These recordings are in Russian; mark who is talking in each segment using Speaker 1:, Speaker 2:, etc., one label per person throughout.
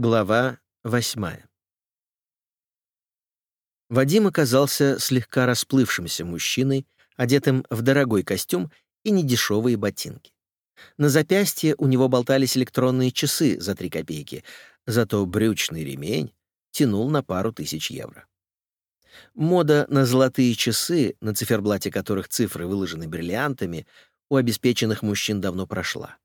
Speaker 1: Глава восьмая. Вадим оказался слегка расплывшимся мужчиной, одетым в дорогой костюм и недешевые ботинки. На запястье у него болтались электронные часы за три копейки, зато брючный ремень тянул на пару тысяч евро. Мода на золотые часы, на циферблате которых цифры выложены бриллиантами, у обеспеченных мужчин давно прошла.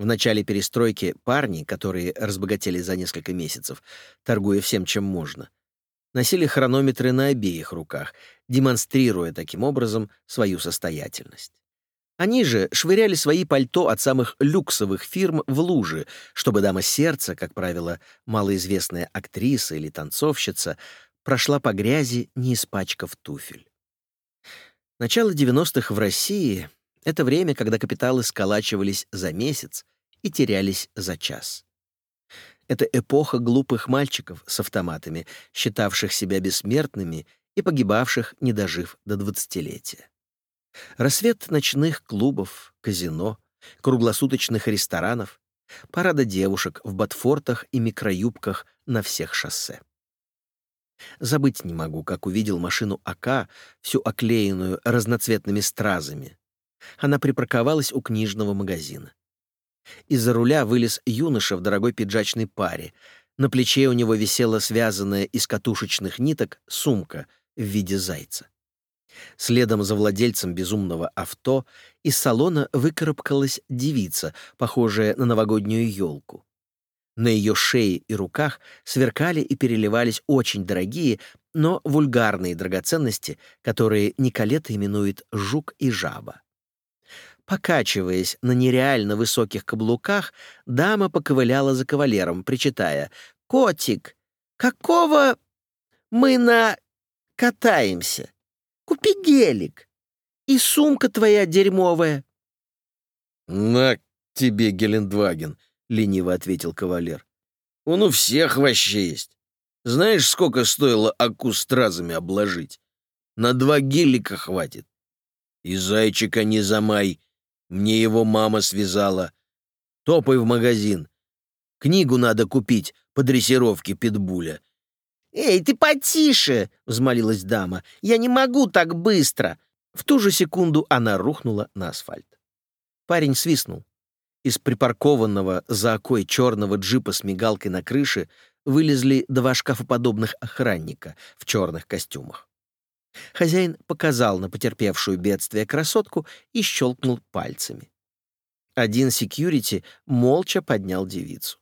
Speaker 1: В начале перестройки парни, которые разбогатели за несколько месяцев, торгуя всем, чем можно, носили хронометры на обеих руках, демонстрируя таким образом свою состоятельность. Они же швыряли свои пальто от самых люксовых фирм в лужи, чтобы дама сердца, как правило, малоизвестная актриса или танцовщица, прошла по грязи, не испачкав туфель. Начало 90-х в России — это время, когда капиталы сколачивались за месяц, и терялись за час. Это эпоха глупых мальчиков с автоматами, считавших себя бессмертными и погибавших, не дожив до двадцатилетия. Рассвет ночных клубов, казино, круглосуточных ресторанов, парада девушек в ботфортах и микроюбках на всех шоссе. Забыть не могу, как увидел машину АК, всю оклеенную разноцветными стразами. Она припарковалась у книжного магазина. Из-за руля вылез юноша в дорогой пиджачной паре. На плече у него висела связанная из катушечных ниток сумка в виде зайца. Следом за владельцем безумного авто из салона выкарабкалась девица, похожая на новогоднюю елку. На ее шее и руках сверкали и переливались очень дорогие, но вульгарные драгоценности, которые Николета именует «жук» и «жаба». Покачиваясь на нереально высоких каблуках, дама поковыляла за кавалером, причитая «Котик, какого мы на... катаемся? Купи гелик. И сумка твоя дерьмовая».
Speaker 2: «На тебе, Гелендваген», — лениво ответил кавалер. «Он у всех вообще есть. Знаешь, сколько стоило аку стразами обложить? На два гелика хватит. И зайчика не замай, мне его мама связала. Топай в магазин. Книгу надо купить по дрессировке питбуля.
Speaker 1: «Эй, ты потише!» — взмолилась дама. «Я не могу так быстро!» В ту же секунду она рухнула на асфальт. Парень свистнул. Из припаркованного за окой черного джипа с мигалкой на крыше вылезли два шкафоподобных охранника в черных костюмах. Хозяин показал на потерпевшую бедствие красотку и щелкнул пальцами. Один секьюрити молча поднял девицу.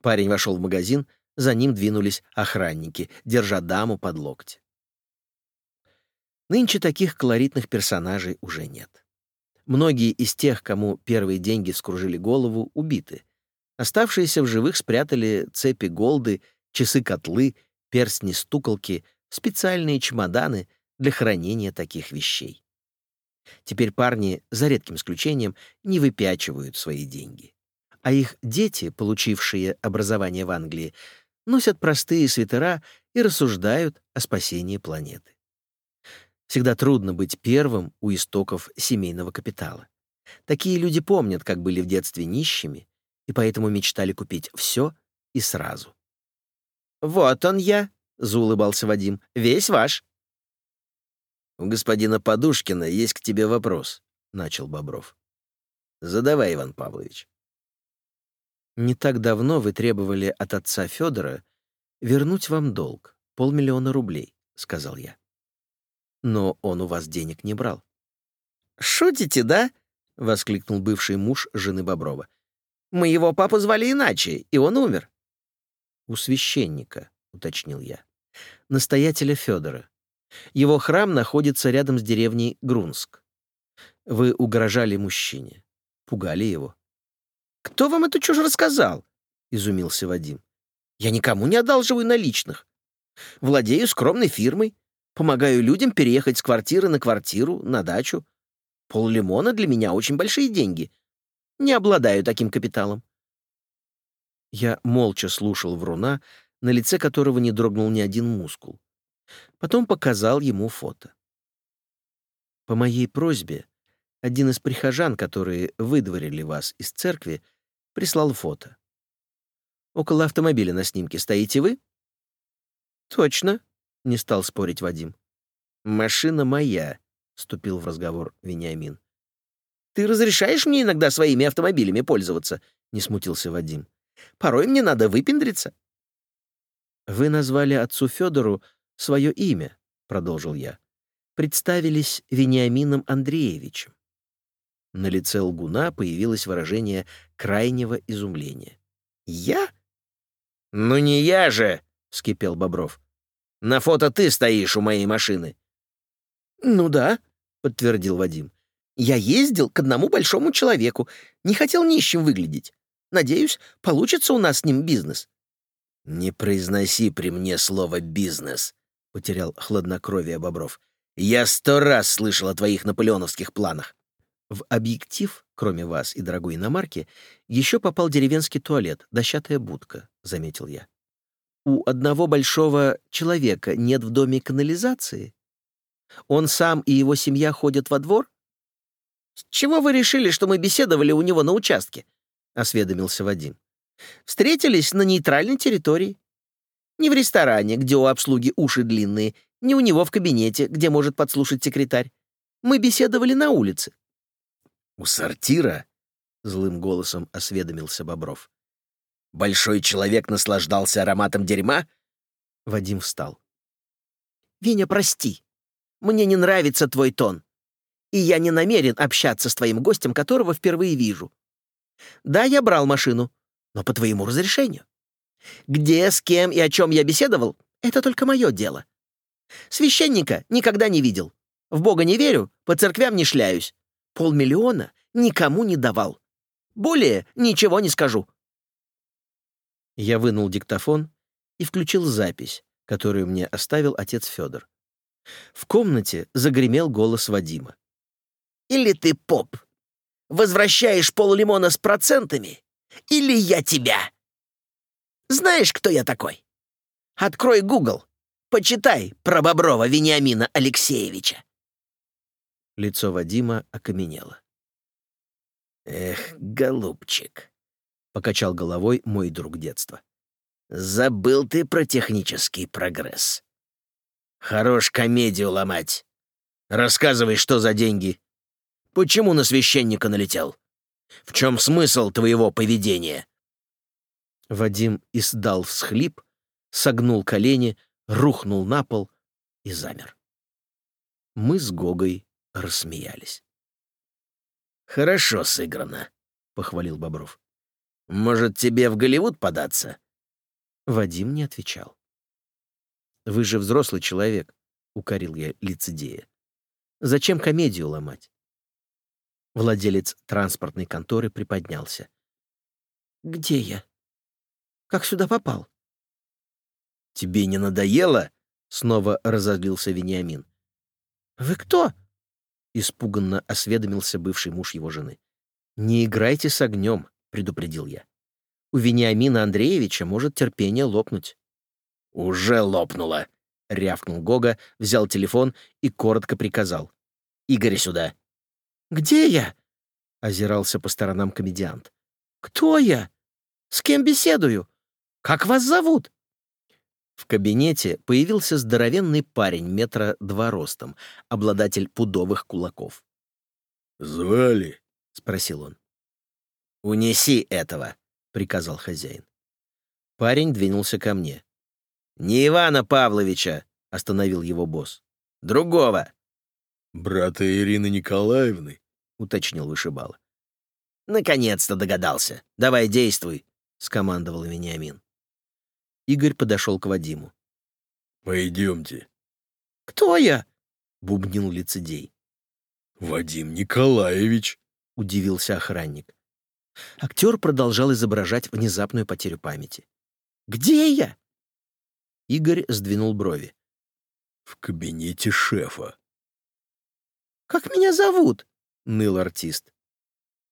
Speaker 1: Парень вошел в магазин, за ним двинулись охранники, держа даму под локти. Нынче таких колоритных персонажей уже нет. Многие из тех, кому первые деньги вскружили голову, убиты. Оставшиеся в живых спрятали цепи голды, часы-котлы, перстни-стуколки, специальные чемоданы для хранения таких вещей. Теперь парни, за редким исключением, не выпячивают свои деньги. А их дети, получившие образование в Англии, носят простые свитера и рассуждают о спасении планеты. Всегда трудно быть первым у истоков семейного капитала. Такие люди помнят, как были в детстве нищими, и поэтому мечтали купить все и сразу. «Вот он я», — заулыбался Вадим. «Весь ваш».
Speaker 2: «У господина Подушкина есть к тебе вопрос», — начал Бобров. «Задавай, Иван Павлович».
Speaker 1: «Не так давно вы требовали от отца Федора вернуть вам долг, полмиллиона рублей», — сказал я. «Но он у вас денег не брал».
Speaker 3: «Шутите, да?» — воскликнул бывший муж жены Боброва. «Мы его папу звали иначе, и он умер».
Speaker 1: «У священника», — уточнил я. «Настоятеля Федора. Его храм находится рядом с деревней Грунск. Вы угрожали мужчине, пугали его».
Speaker 3: «Кто вам эту чушь рассказал?» — изумился Вадим. «Я никому не одалживаю наличных. Владею скромной фирмой, помогаю людям переехать с квартиры на квартиру, на дачу. Пол лимона для меня очень большие деньги. Не обладаю таким капиталом».
Speaker 1: Я молча слушал вруна, на лице которого не дрогнул ни один мускул. Потом показал ему фото. По моей просьбе, один из прихожан, которые выдворили вас из церкви, прислал фото.
Speaker 3: Около автомобиля на снимке стоите вы?» «Точно», — не стал спорить Вадим.
Speaker 1: «Машина моя», — вступил в разговор Вениамин.
Speaker 3: «Ты разрешаешь мне иногда своими автомобилями пользоваться?» — не смутился Вадим. «Порой мне надо выпендриться».
Speaker 1: «Вы назвали отцу Федору свое имя», — продолжил я. «Представились Вениамином Андреевичем». На лице лгуна появилось выражение крайнего изумления.
Speaker 3: «Я?»
Speaker 2: «Ну не я же!» — вскипел Бобров. «На фото ты стоишь у моей машины».
Speaker 3: «Ну да», — подтвердил Вадим. «Я ездил к одному большому человеку, не хотел нищим выглядеть. Надеюсь, получится у нас с ним бизнес».
Speaker 2: «Не произноси при мне слово «бизнес», — потерял хладнокровие Бобров. «Я сто раз слышал о твоих наполеоновских планах».
Speaker 1: В объектив, кроме вас и дорогой иномарки, еще попал деревенский туалет, дощатая будка, — заметил я. У одного большого человека нет в доме канализации? Он сам и его семья ходят во двор?
Speaker 3: «С чего вы решили, что мы беседовали у него на участке?» — осведомился Вадим. «Встретились на нейтральной территории. Не в ресторане, где у обслуги уши длинные, не у него в кабинете, где может подслушать секретарь. Мы беседовали на улице».
Speaker 2: «У сортира?» — злым голосом осведомился Бобров. «Большой человек наслаждался ароматом дерьма?»
Speaker 1: Вадим встал.
Speaker 3: «Веня, прости. Мне не нравится твой тон и я не намерен общаться с твоим гостем, которого впервые вижу. Да, я брал машину, но по твоему разрешению. Где, с кем и о чем я беседовал, это только мое дело. Священника никогда не видел. В Бога не верю, по церквям не шляюсь. Полмиллиона никому не давал. Более ничего не скажу.
Speaker 1: Я вынул диктофон и включил запись, которую мне оставил отец Федор. В комнате загремел голос Вадима.
Speaker 3: Или ты поп. Возвращаешь поллимона с процентами, или я тебя. Знаешь, кто я такой? Открой Google, почитай про Боброва Вениамина Алексеевича.
Speaker 1: Лицо Вадима окаменело.
Speaker 2: «Эх, голубчик», — покачал головой мой друг детства. «Забыл ты про технический прогресс. Хорош комедию ломать. Рассказывай, что за деньги. Почему на священника налетел? В чем смысл твоего поведения?»
Speaker 1: Вадим издал всхлип, согнул колени, рухнул на пол и замер. Мы с Гогой рассмеялись.
Speaker 2: «Хорошо сыграно», — похвалил Бобров. «Может, тебе в Голливуд податься?»
Speaker 1: Вадим не отвечал. «Вы же взрослый человек», — укорил я лицедея. «Зачем комедию ломать?» Владелец транспортной конторы приподнялся.
Speaker 3: «Где я? Как сюда попал?»
Speaker 2: «Тебе не надоело?» — снова разозлился Вениамин.
Speaker 3: «Вы кто?»
Speaker 1: — испуганно осведомился бывший муж его жены. «Не играйте с огнем», — предупредил я. «У Вениамина Андреевича может терпение лопнуть».
Speaker 2: «Уже лопнуло», — рявкнул Гога, взял телефон и коротко приказал. «Игорь сюда».
Speaker 3: «Где я?»
Speaker 1: — озирался по сторонам комедиант.
Speaker 3: «Кто я? С кем беседую? Как вас зовут?»
Speaker 1: В кабинете появился здоровенный парень метра два ростом, обладатель пудовых кулаков.
Speaker 2: «Звали?»
Speaker 1: — спросил он.
Speaker 2: «Унеси этого», — приказал хозяин.
Speaker 1: Парень двинулся ко мне.
Speaker 2: «Не Ивана Павловича», — остановил его босс. «Другого».
Speaker 4: «Брата Ирины Николаевны?»
Speaker 1: Уточнил вышибала.
Speaker 2: «Наконец-то догадался. Давай действуй», — скомандовал Вениамин.
Speaker 1: Игорь подошел к Вадиму.
Speaker 4: «Пойдемте».
Speaker 3: «Кто я?»
Speaker 1: — бубнил лицедей.
Speaker 4: «Вадим Николаевич», —
Speaker 1: удивился охранник. Актер продолжал изображать внезапную потерю памяти.
Speaker 3: «Где я?»
Speaker 1: Игорь сдвинул брови.
Speaker 4: «В кабинете шефа».
Speaker 3: «Как меня зовут?»
Speaker 1: — ныл артист.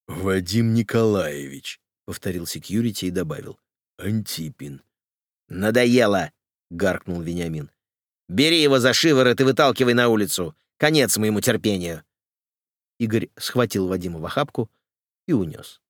Speaker 4: «Вадим Николаевич», —
Speaker 1: повторил секьюрити и добавил.
Speaker 4: «Антипин».
Speaker 2: «Надоело!» — гаркнул Вениамин. «Бери его за шиворот и выталкивай на улицу. Конец моему терпению».
Speaker 1: Игорь схватил Вадима в охапку и унес.